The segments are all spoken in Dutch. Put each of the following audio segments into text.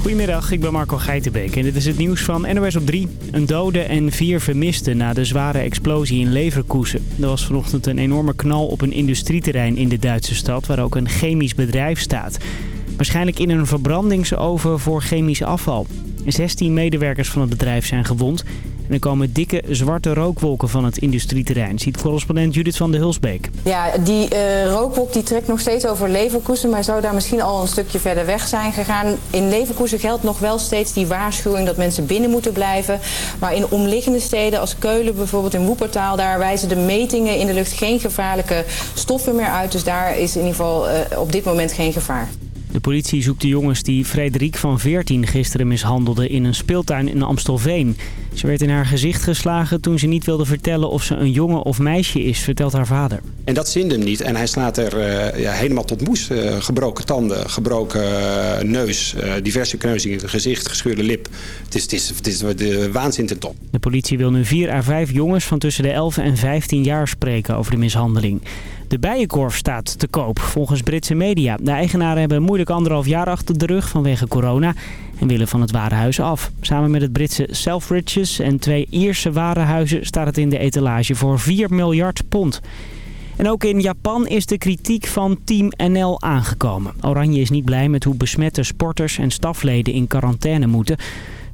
Goedemiddag, ik ben Marco Geitenbeek en dit is het nieuws van NOS op 3. Een dode en vier vermisten na de zware explosie in Leverkusen. Er was vanochtend een enorme knal op een industrieterrein in de Duitse stad... waar ook een chemisch bedrijf staat. Waarschijnlijk in een verbrandingsoven voor chemisch afval. 16 medewerkers van het bedrijf zijn gewond... En er komen dikke zwarte rookwolken van het industrieterrein, ziet correspondent Judith van de Hulsbeek. Ja, die uh, rookwolk die trekt nog steeds over Leverkusen, maar zou daar misschien al een stukje verder weg zijn gegaan. In Leverkusen geldt nog wel steeds die waarschuwing dat mensen binnen moeten blijven. Maar in omliggende steden als Keulen, bijvoorbeeld in Woepertaal, daar wijzen de metingen in de lucht geen gevaarlijke stoffen meer uit. Dus daar is in ieder geval uh, op dit moment geen gevaar. De politie zoekt de jongens die Frederik van 14 gisteren mishandelde in een speeltuin in Amstelveen. Ze werd in haar gezicht geslagen toen ze niet wilde vertellen of ze een jongen of meisje is, vertelt haar vader. En dat zinde hem niet. En hij slaat er uh, ja, helemaal tot moes. Uh, gebroken tanden, gebroken uh, neus, diverse kneuzingen in het gezicht, gescheurde lip. Het is, het is, het is de waanzin ten top. De politie wil nu vier à vijf jongens van tussen de 11 en 15 jaar spreken over de mishandeling. De bijenkorf staat te koop, volgens Britse media. De eigenaren hebben moeilijk anderhalf jaar achter de rug vanwege corona en willen van het warenhuis af. Samen met het Britse Selfridges en twee Ierse warenhuizen staat het in de etalage voor 4 miljard pond. En ook in Japan is de kritiek van Team NL aangekomen. Oranje is niet blij met hoe besmette sporters en stafleden in quarantaine moeten.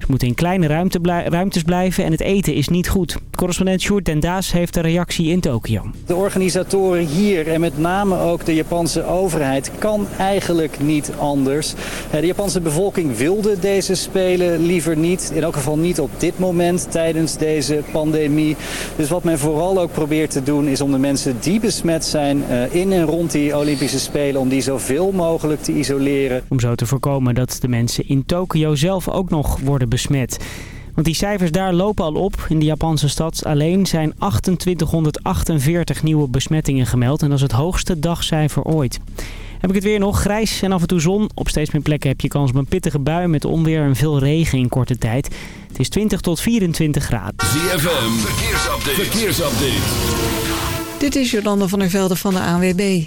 Ze moeten in kleine ruimte blij ruimtes blijven en het eten is niet goed. Correspondent Sjoerd Den Daas heeft een reactie in Tokio. De organisatoren hier en met name ook de Japanse overheid kan eigenlijk niet anders. De Japanse bevolking wilde deze spelen liever niet. In elk geval niet op dit moment tijdens deze pandemie. Dus wat men vooral ook probeert te doen is om de mensen die besmet zijn in en rond die Olympische Spelen... om die zoveel mogelijk te isoleren. Om zo te voorkomen dat de mensen in Tokio zelf ook nog worden besmet. Want die cijfers daar lopen al op. In de Japanse stad alleen zijn 2848 nieuwe besmettingen gemeld. En dat is het hoogste dagcijfer ooit. Heb ik het weer nog. Grijs en af en toe zon. Op steeds meer plekken heb je kans op een pittige bui met onweer en veel regen in korte tijd. Het is 20 tot 24 graden. ZFM, verkeersupdate. verkeersupdate. Dit is Jolanda van der Velde van de ANWB.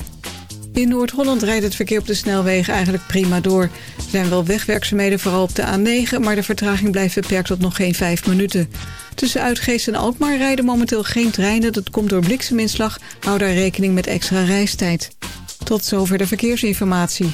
In Noord-Holland rijdt het verkeer op de snelwegen eigenlijk prima door. Er zijn wel wegwerkzaamheden, vooral op de A9... maar de vertraging blijft beperkt tot nog geen 5 minuten. Tussen Uitgeest en Alkmaar rijden momenteel geen treinen. Dat komt door blikseminslag. Hou daar rekening met extra reistijd. Tot zover de verkeersinformatie.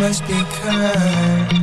Must be kind.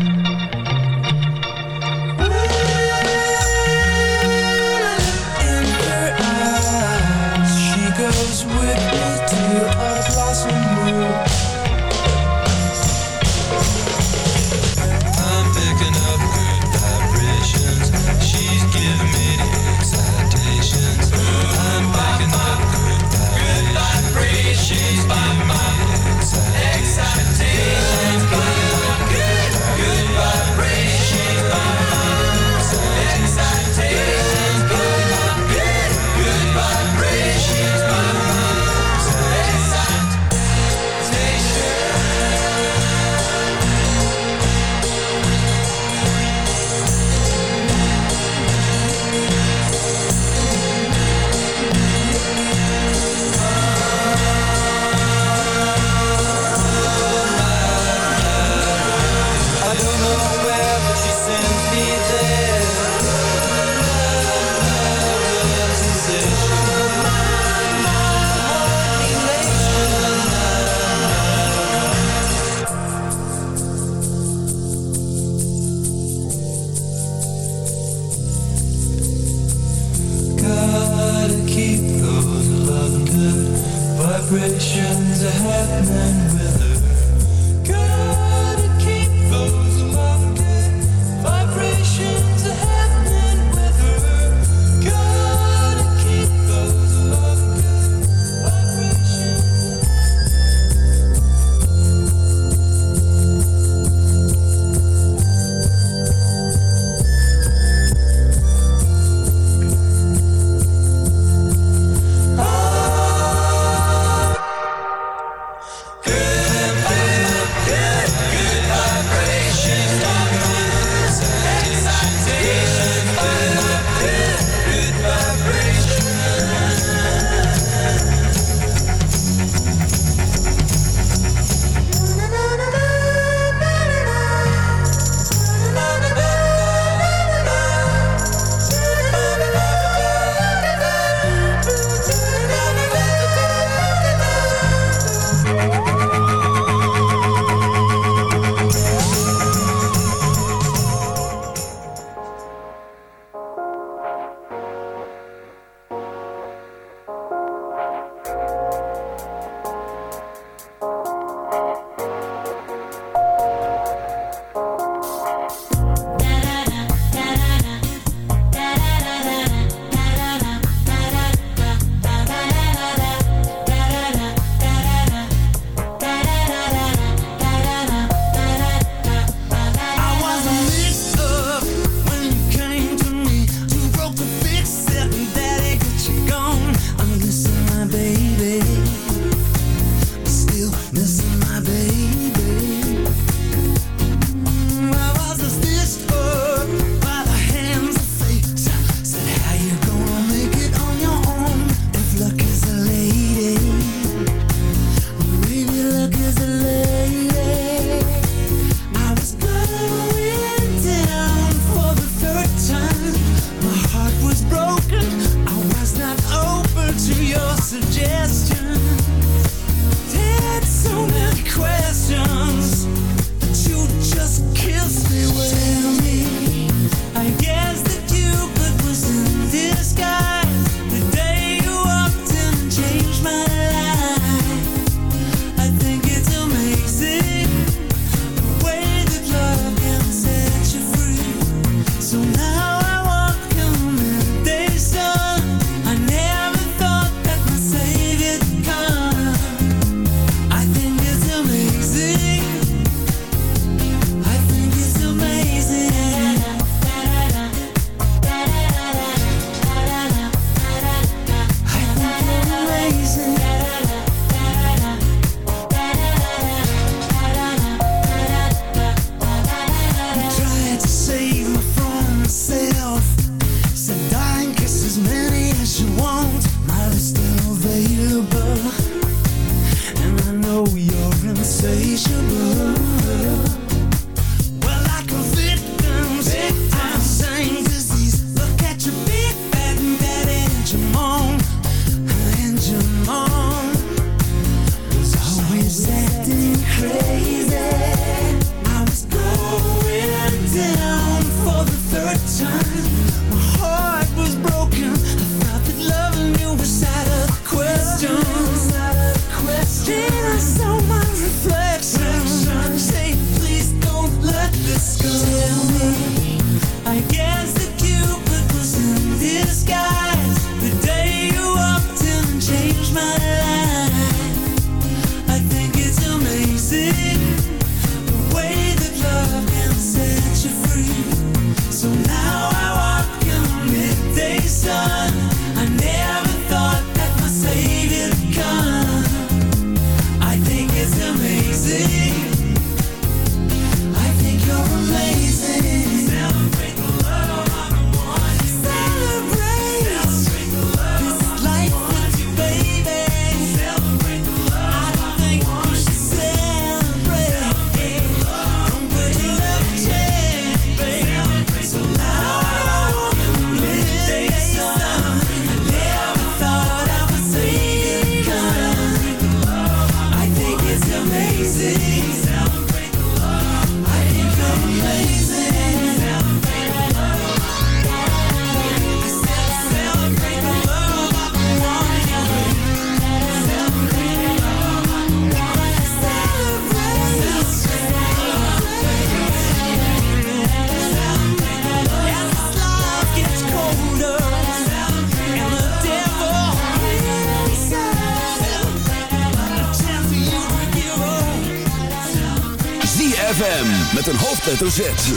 Hoofdletter Z.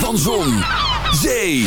Van Zon, Zee,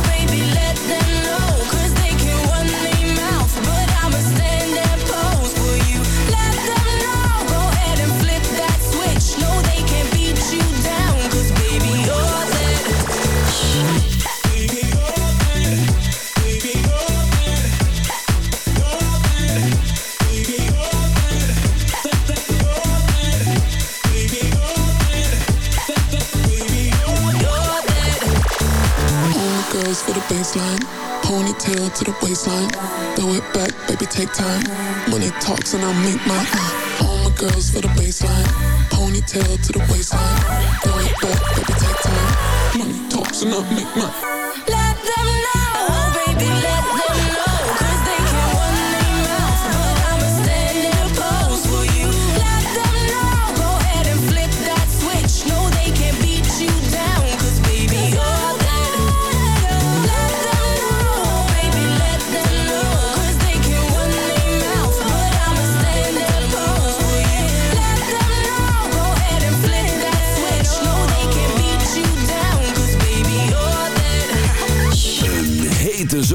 Baseline. Ponytail to the waistline. Throw it back, baby, take time. Money talks and I make my Uh, all my girls for the baseline. Ponytail to the waistline. Throw it back, baby, take time. Money talks and I make mine.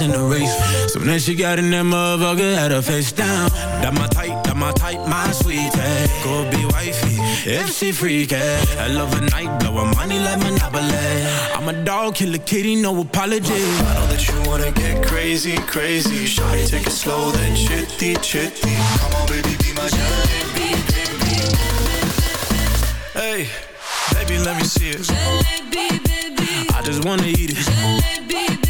The stars in the race. So then she got in that motherfucker, had her face down. That my type, that my type, my sweetie. Go be wifey, if she freaky. I love a night, blowin' money like Monopoly. I'm a dog, kill a kitty, no apology. I know that you wanna get crazy, crazy. Shawty, take it slow, then chitty, chitty. Come on, baby, be my jalebi, baby. Hey, baby, let me see it. I just wanna eat it. Baby,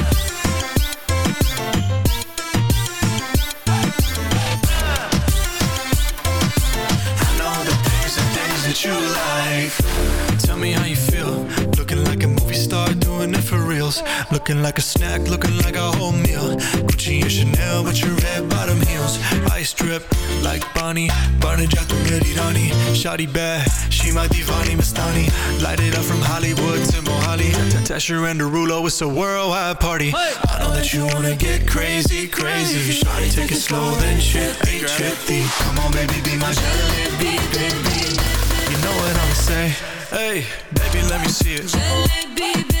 Reals. Looking like a snack, looking like a whole meal. Gucci and Chanel with your red bottom heels. Ice drip like Bonnie. Barne già tu Merirani. Shawty bad, she my divani Mastani. Light it up from Hollywood to Mohali. Tesher and Derulo, it's a worldwide party. I know that you wanna get crazy, crazy. Shawty, take it slow, then chippy, chippy. Come on, baby, be my jalebi, baby. You know what I'ma say? Hey, baby, let me see it. I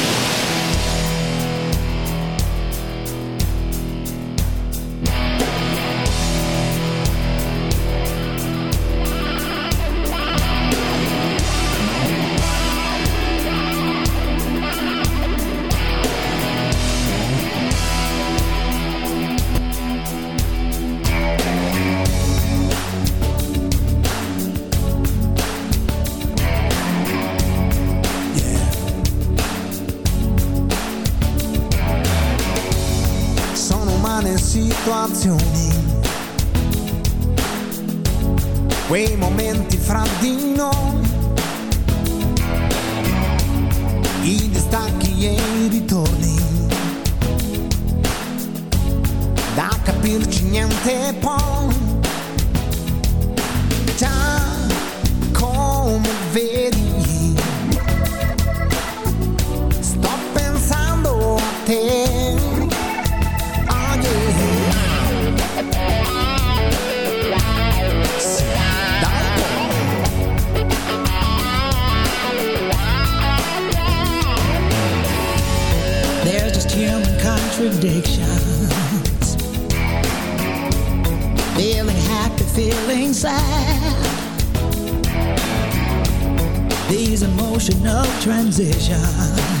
emotional transition.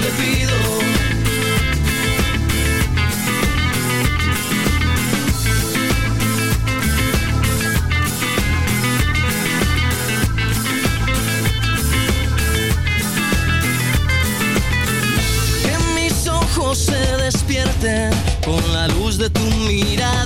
Le pido. Que mis ojos se despierten con la luz de tu mirada.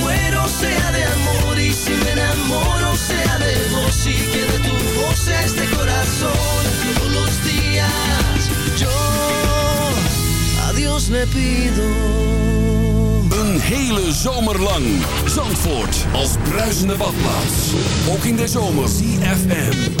muero sea de amor y si me enamoro sea de vos y que de tu voz este corazón. Todos los días yo a Dios le pido. Een hele zomer lang. Zandvoort als bruisende badplaats. Ook in de zomer. CFM.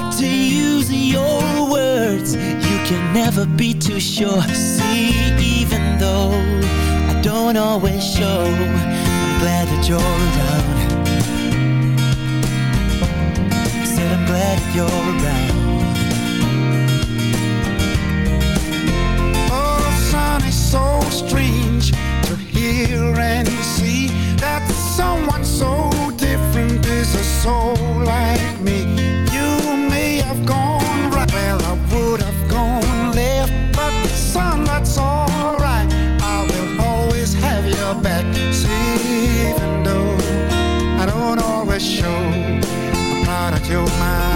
But to use your words, you can never be too sure. See, even though I don't always show, I'm glad that you're around. Said I'm glad you're around. Oh, son, it's so strange to hear and see that someone so different is a soul like me. You have gone right, well, I would have gone left, but son, that's alright. I will always have your back. See, even though I don't always show, I'm proud that you're my